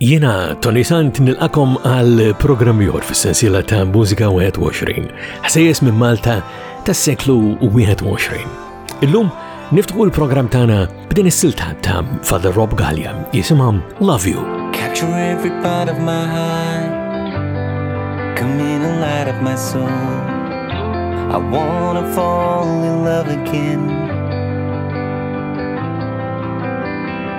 Jiena Tony Sant nilqakom għal programm jor fis-sensiela ta' Mużika 21, ħsejjes minn Malta tas-seklu 21. Illum niftħu l-programm tagħna b'din is-silta ta' Father Rob Gallia jisimhom Love You. Capture every part of my heart Come in and light up my soul I wanna fall in love again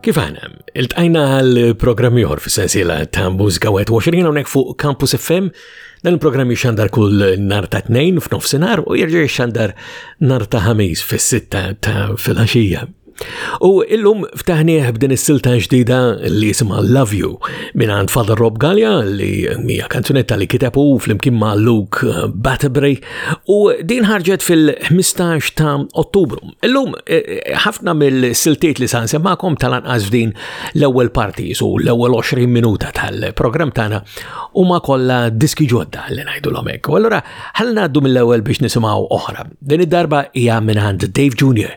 Kif għana, il-tajna għal-programm jor f-sensila ta' mużika 21 għonek fuq Campus FM, dan il-programm jxandar kull nar ta' 2 f'nofsinar u jirġa jxandar nar ta' 5 fis-6 ta' fil-ħaxija. U illum ftaħnieħ b'din is-silta ġdida li jisimha Love You minn għand Father Rob Gallia li hija kanzunetta li kitebu flimkien ma' Luke eh, Batterbury u din ħarġet fil-15 ta' Ottubru. Illum eh, eh, ħafna mill-siltiet li sa nsemmakom tal-anqas f'din l-ewwel parti su l-ewwel 20 minuta tal-programm tagħna huma kollha diski ġodda li ngħidu l-omek. U allura ħalna għaddu mill-ewwel biex nisimgħu oħra. Din id-darba hija minn għand Dave Jr.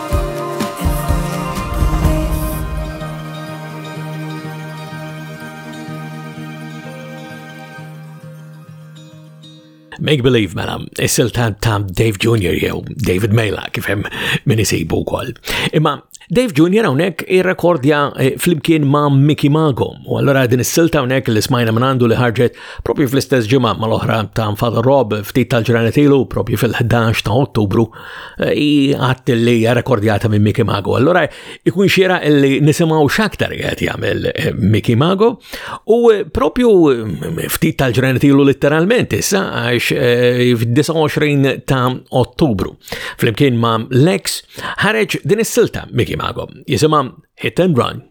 Make Believe mela, is-silta ta' Dave Jr. jew David Mela kif hemm min isibu wkoll. Imma Dave Jr. hawnhekk irrekordja eh, flimkien ma' Mickey Mago. U allura din is-silta hawnhekk li smajna minn għandu li ħarġet propju fl-istess ġimgħa mal-oħra ta' Father Rob ftit tal-ġranet ilu propju fil-11 ta' Ottubru i għat li hija rekordjata minn Mickey Mago. Allora ikun xiera li nisimgħu x'aktar qed jagħmel eh, Mickey Mago u eh, propju eh, ftit tal-ġranet ilu litteralment issa għax f'29 ta' Ottubru flimkien ma' Lex ħareġ din is-silta Mickey Mago jisimha Hit and Run.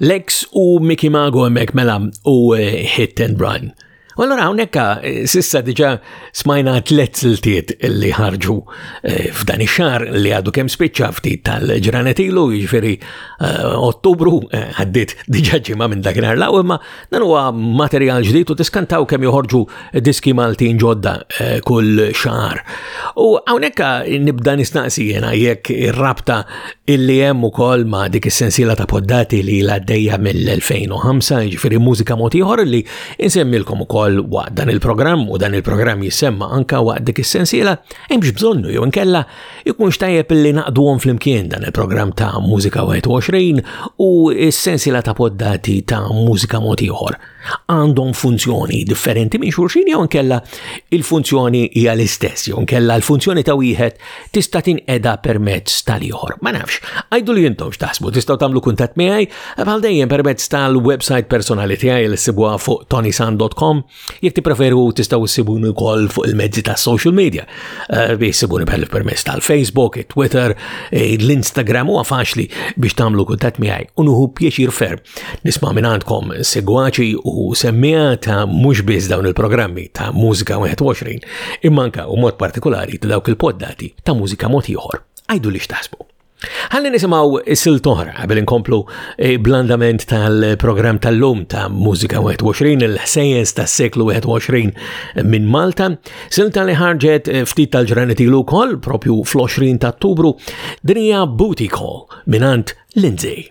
Lex u Mickey Mago emmek mela u eh, Hit and Run. U allora hawnhekka eh, sissa diġà smajna tliet siltiet li ħarġu eh, f'dan ix-xahar li għadu kemm spiċċa ftit tal-ġranet ilu, jiġifieri Ottubru għaddit diġà ġimgħa minn dak l-arlaw imma Dan huwa materjal ġdid u tiskantaw kemm joħorġu diski Maltin ġodda eh, kull xahar. U hawnhekk eh, nibda nistaqsi jiena jekk ir-rabta illi hemm ukoll ma' dik is-sensiela ta' poddati li l-għaddejja mill-2005, jiġifieri mużika mod ieħor li insemmilkom ukoll waqt dan il-programm u dan il-programm jissemma anka waqt dik is-sensiela, hemmx bżonnu jew inkella Ikunx tajjeb li naqduhom flimkien dan il-programm ta' Mużika 21 u s-sensila ta' poddati ta' mużika mod ieħor. Għandhom funzjoni differenti minn xulxin jew nkella il-funzjoni hija l-istess jew nkella l-funzjoni ta' wieħed tista' tinqeda permezz tal-ieħor. Ma nafx, għajdu li intom x'taħsbu tistgħu tagħmlu kuntatt miegħi bħal dejjem permezz tal-website personali tiegħi li sibuha fuq tonisan.com Jek tippreferu tistgħu ssibuni wkoll fuq il-mezzi ta' social media. Eh, ssibuni bħal permess tal-Facebook, it-Twitter, eh, l-Instagram huwa faċli biex tagħmlu kuntatt miegħi u nuhu pjaċir ferm. Nisma' minn għandkom segwaċi u semmija ta' mhux biss dawn il-programmi ta' Mużika 21 imma anke u mod partikolari ta' dawk il-poddati ta' mużika mod ieħor. Għajdu li x'taħsbu. Ħalli nisimaw silt oħra qabel inkomplu e, blandament tal-programm tal-lum ta' Mużika 21 il-ħsejjes tas-seklu 21 minn Malta, silta li ħarġet e, ftit tal-ġranet ilu wkoll propju fl-20 ta' Ottubru, dinija Booty Call minant Lindsay.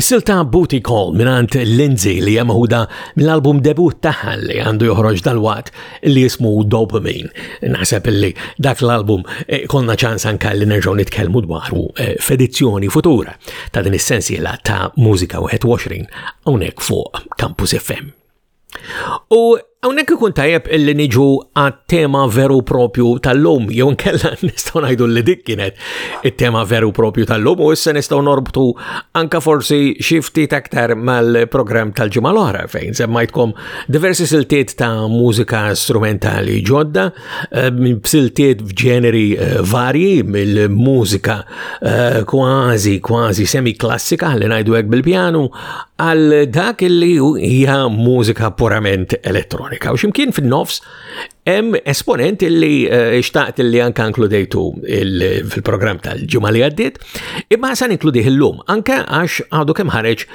Is-silta Booty Call minant Lindsay li hemm ħuda mill-album debut tagħha li għandu joħroġ dal-waqt li jismu Dopamine. Naħseb li dak l-album eh, konna ċans anka li nerġgħu nitkellmu dwaru eh, f'edizzjoni futura ta' din is-sensiela ta' mużika 21 hawnhekk fuq Campus FM. U Hawnhekk ikun tajjeb illi niġu għat-tema veru propju tal-lum, jew nkella nistgħu ngħidu li dik kienet it-tema veru propju tal-lum u issa nistgħu norbtu anka forsi xi ftit aktar mal-programm tal-ġimgħa l-oħra fejn semmajtkom diversi siltiet ta' mużika strumentali ġodda, eh, siltiet f'ġeneri eh, varji mill-mużika eh, kważi kważi semi klassika li ngħidu hekk bil-pjanu għal dak li hija mużika purament elettronika. U ximkien fin-nofs hemm esponent li eh, xtaqt li anka inkludejtu fil-programm tal-ġimgħa li għaddiet, imma san inkludih illum anke għax għadu kemm ħareġ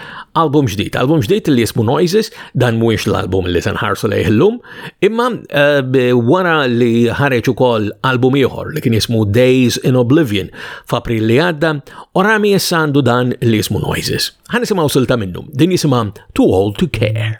album ġdid, album ġdid li jismu Noises, dan mhuwiex l-album li se nħarsu lejh illum, Imma eh, wara li ħareġ ukoll album ieħor li kien jismu Days in Oblivion f'April li għadda, orami issa għandu dan li jismu Noises. Ħan nisimgħu silta minnu, din jisimha Too Old to Care.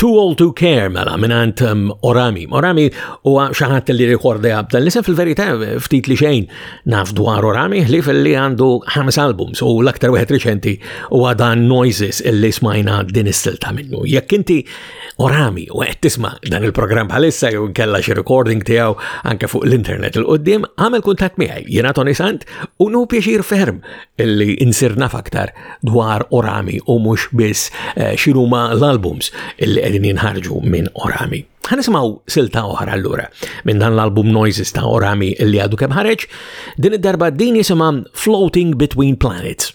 Too Old to Care mela minant um, Orami. Orami huwa xi ħadd li rikorda jabda l-isem fil-verità ftit li xejn naf dwar Orami li fil-li għandu ħames albums u l-aktar wieħed riċenti huwa dan Noises illi smajna din is-silta minnu. Jekk inti Orami u għed tisma dan il-program bħalissa jew nkella xi recording tiegħu anke fuq l-internet il qoddim għamel kuntat miegħi jiena Tony Sant u nu pjaċir ferm li insir naf aktar dwar Orami u mhux biss eh, x'inhuma l-albums li qegħdin jinħarġu minn Orami. Ħanismaw silta oħra allura minn dan l-album Noises ta' Orami li għadu kemm ħareġ, din id-darba din jisimha Floating Between Planets.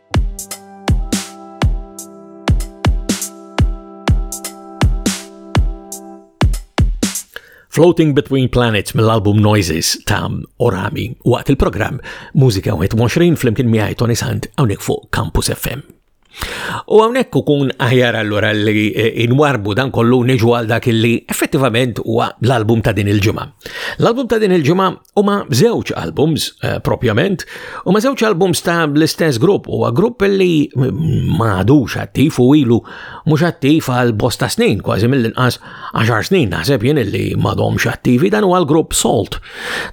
Floating Between Planets mill-album Noises ta' Orami waqt il-programm Mużika 21 fl-imkien miħaj Tony Sant għonek fuq Campus FM. U għonek kukun aħjar allura li eh, inwarbu dan kollu neġu għal dak li effettivament huwa l-album ta' din il-ġimgħa. L-album ta' din il-ġimgħa U ma żewġ albums eh, propjament, u ma żewġ albums ta' l-istess grupp, u grupp li ma għadux attiv u ilu mhux attiv għal bosta snin, kważi mill-inqas 10 snin naħseb jien li m'għadhomx attivi dan huwa l-grupp Salt.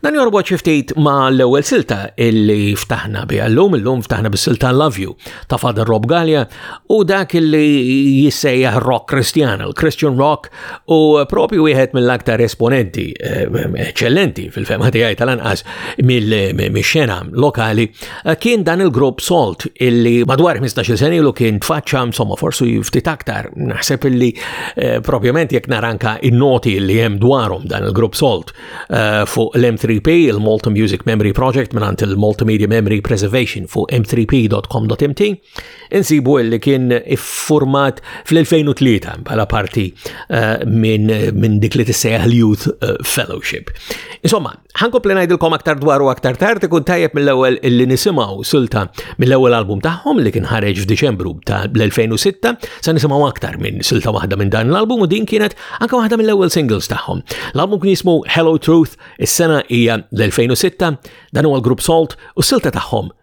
Dan jorbot xi ftit ma l-ewwel silta illi ftaħna bi llum, illum ftaħna bis-silta Love You ta' Father Rob Gallia u dak illi jissejjaħ rock Kristjan, il-Christian rock U propju wieħed mill-aktar esponenti eh, eccellenti fil-fema tiegħi tal-anqas mill-xena lokali eh, kien dan il-grupp Salt illi madwar 15 sen ilu kien tfaċċa insomma forsu jiftit aktar naħseb illi eh, propjament jekk naranka in-noti li hemm dwarhom dan il-grupp Salt fuq l-M3P il-Malta Music Memory Project minn il-Multimedia Memory Preservation fuq m3p.com.mt insibu li kien iffurmat fl-2003 bħala parti eh, minn min dik li tissejjaħ l-Youth eh, Fellowship. Insomma, ħankompli ngħidilkom aktar dwar u aktar tard ikun tajjeb mill-ewwel li nisimgħu sulta mill-ewwel album tagħhom li kien ħareġ f'Diċembru ta' l-2006 sa nisimgħu aktar minn sulta waħda minn dan l-album u din kienet anke waħda mill-ewwel singles tagħhom. L-album kien jismu Hello Truth, is-sena hija l-2006, dan huwa l-grupp Salt u s-silta tagħhom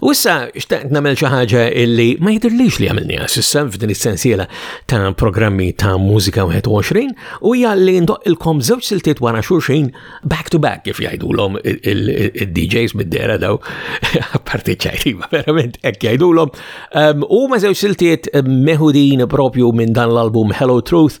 U issa xtaqt namel xi ħaġa illi ma jidirlix li għamilniha s'issa f'din is-sensiela ta' programmi ta' mużika 21 u hija li ndoqqilkom żewġ siltiet wara xulxin back to back kif jgħidulhom id-DJs mid-dera daw parti ċajtiva verament hekk jgħidulhom. Ehm, u ma żewġ siltiet meħudin propju minn dan l-album Hello Truth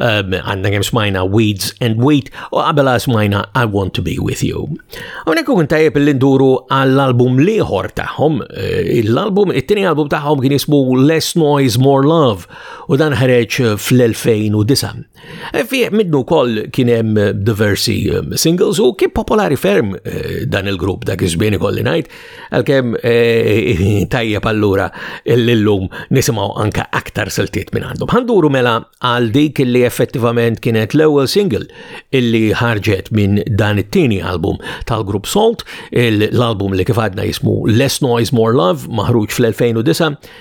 Um, għanna kem smajna Weeds and Wheat u għabela smajna I Want to Be With You. Unek u tajjeb l-induru għall-album liħor taħħom, eh, l-album, it-tini album taħħom kien jismu Less Noise, More Love u dan ħareġ fl-2009. Eh, Fih minnu koll kienem diversi eh, singles u kien popolari ferm dan il-grupp dak iż-żbien ikolli najt, Għalkemm eh, tajjeb allura l-lum nisimaw anka aktar siltiet minn għandhom. Għanduru mela għal dik li effettivament kienet l-ewwel single illi ħarġet minn dan it-tieni album tal-grupp Salt, l-album li kif għadna jismu Less Noise More Love, maħruġ fl-2009,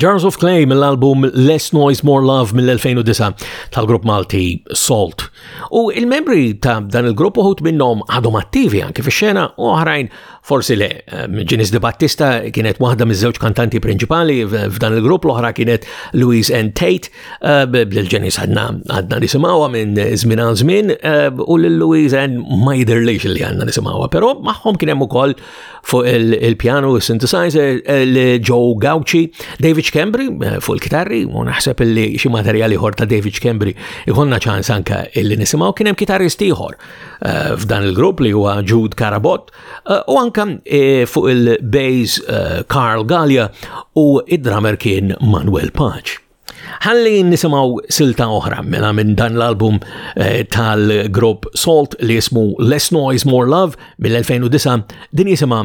Jars of Clay mill-album Less Noise More Love mill-2009 tal-grupp Malti Salt. U il-membri ta' dan il-grupp uħut minnhom għadhom attivi anke fix-xena u oħrajn Forsi le, Ġinis De Battista kienet waħda miż-żewġ kantanti prinċipali f'dan il-grupp, l-oħra kienet Louise Ann Tate, bil-ġenis għadna għadna nisimawa minn żmien għal żmien, u lil Louise Ann ma jidirlix li għandna nisimawa, però magħhom kien hemm ukoll fuq il-pjanu u synthesizer l-Joe Gauci, David Schembri fuq il-kitarri, u naħseb li xi materjali ħor ta' David Schembri jkollna ċans anka illi nisimgħu kien hemm kitarristi ieħor Eh, f'dan il-grupp li huwa Jude Karabot eh, u anka eh, fuq il-bass Carl Gallia u id-drummer kien Manuel Paċ. Ħalli nisimaw silta oħra mela minn dan l-album tal-grupp Salt li jismu Less Noise More Love mill-2009 din jisimha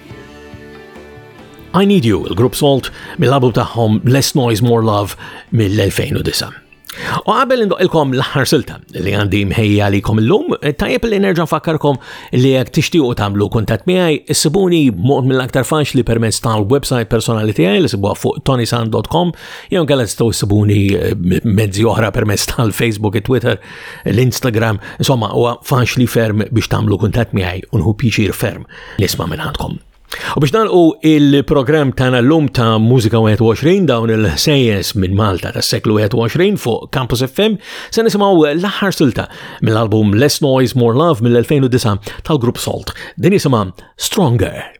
I Need You, il-grupp Salt, mill-album tagħhom Less Noise More Love mill-2009. U għabel indoqilkom l-ħar silta li għandi mħejja li kom l-lum, tajjeb li nerġa fakkarkom li għak tixtiju tamlu kontat miħaj, s-sibuni mod mill-aktar faċ li permess tal-websajt personali tijaj li sibuħ fuq tonisan.com, jew għalla tistaw s-sibuni eh, mezzi oħra permess tal-Facebook, Twitter, l-Instagram, insomma, u faċ li ferm biex tamlu kontat miħaj unħu piċir ferm Nisma' minn ħadkom. U biex nalqu il-programm tagħna llum ta' Mużika 21 dawn il-sejjes minn Malta tas-seklu 21 fuq Campus FM se nisimgħu l-aħħar silta mill-album Less Noise More Love mill-2009 tal-grupp Salt. Din jisimha Stronger.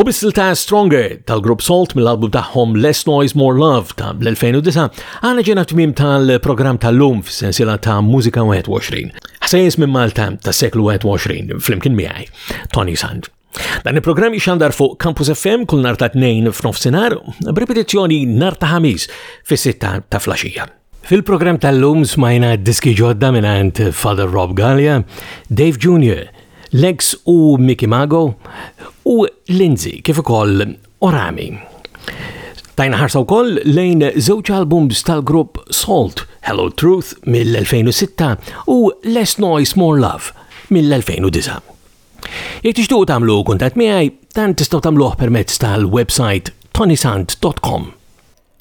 U bis-silta Stronger tal-grupp Salt mill-album tagħhom Less Noise More Love ta' l-2009 għana ġena tmim tal-programm tal-lum f'sensiela ta' Mużika 21. Ħsejjes minn Malta ta' seklu 21 flimkien miegħi, Tony Sand. Dan il-programm jixandar fuq Campus FM kull nar ta' tnejn f'nofsinhar, b'ripetizzjoni nar ta' ħamis fis-sitta ta' flaxija. Fil-programm tal-lum smajna diski ġodda mingħand Father Rob Gallia, Dave Jr., Lex u Mickey Mago u Lindsay kif ukoll Orami. Tajna ħarsa wkoll lejn żewġ albums tal-grupp Salt, Hello Truth mill-2006 u Less Noise More Love mill-2009. Jek tixtuq tagħmlu kuntat miegħi, tant tistgħu tagħmluh permezz tal-website tonisant.com.